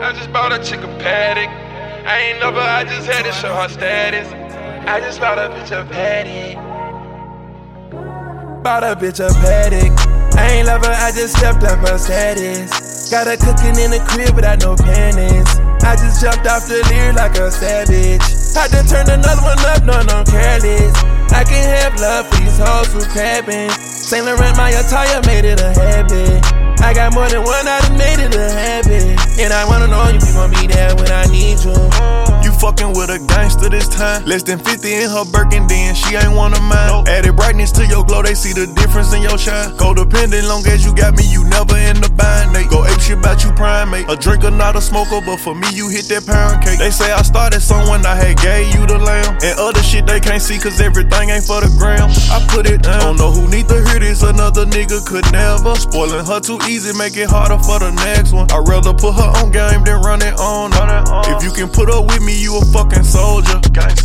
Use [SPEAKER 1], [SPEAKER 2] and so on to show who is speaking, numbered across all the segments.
[SPEAKER 1] I just bought a chicken Patek. I ain't never, I just had to show her status. I just bought a bitch a Patek. Bought a bitch a Patek. I ain't love her, I just stepped up her status. Got her cooking in the crib without no panties. I just jumped off the Lear like a savage. I done turn another one up, no, no, careless. I can have love for these hoes who crabbing. Saint Laurent, my attire made it a habit. I got more than one, I done made it a habit. And I wanna know you gon' be there when I need you.
[SPEAKER 2] You fucking with a gangster this time. Less than 50 in her Birkin, then she ain't one of mine. Nope. Added brightness to your glow, they see the difference in your shine. Codependent, long as you got me, you never in the bind. They go ape shit about you primate. A drinker, not a smoker, but for me, you hit that pound cake. They say I started someone I had gave you the lamb. And other shit they can't see, cause everything ain't for the gram. I put it down. Don't know who need to hear this, another nigga could never. Spoiling her too easy, make it harder for the next one. I'd rather put her on game than run it on. If you can put up with me, you a fucking soldier.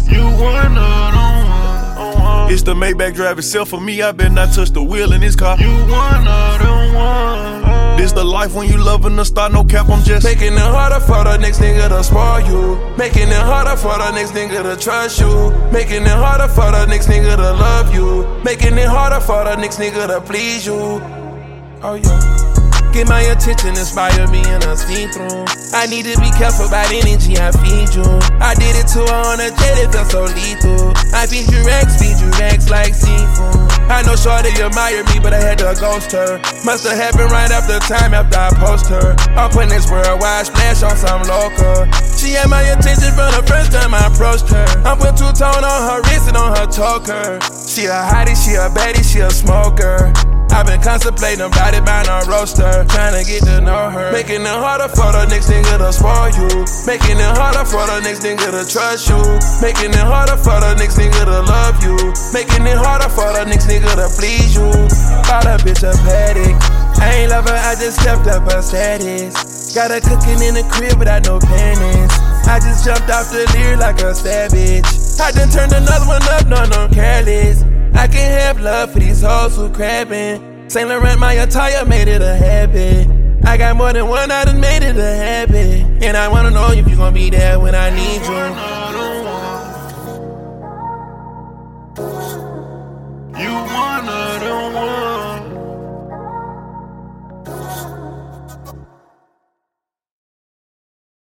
[SPEAKER 2] You one of them one. It's the Maybach drive itself for me. I bet not touch the wheel in this car. You one of them one. This the life when you loving the star, no cap, I'm just
[SPEAKER 1] Making it harder for the next nigga to spoil you. Making it harder for the next nigga to trust you. Making it harder for the next nigga to love you. Making it harder for the next nigga to please you. Oh yeah. Get my attention, inspire me in a steam through. I need to be careful about energy I feed you. I did it to her on a jet, it felt so lethal. I feed you racks, feed you racks like seafood. I know Shorty admire me, but I had to ghost her. Must have happened right after time after I post her. I'm putting this worldwide splash on some local. She had my attention from the first time I approached her. I'm put two tone on her wrist and on her choker. She a hottie, she a baddie, she a smoker. I've been contemplating about it buying a roaster, trying to get to know her. Making it harder for the next nigga to spoil you. Making it harder for the next nigga to trust you. Making it harder for the next nigga to love you. Making it harder for the next nigga to please you. Bought a bitch a Patek. I ain't love her, I just stepped up her status. Got her cooking in the crib without no panties. I just jumped off the Lear like a savage. I done turned another one up, no, no, careless. I can have love for these hoes who crabbing. Saint Laurent, my attire made it a habit. I got more than one, I done made it a habit. And I wanna know if you gon' be there when I need you.